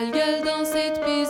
sale gueule dans cette paix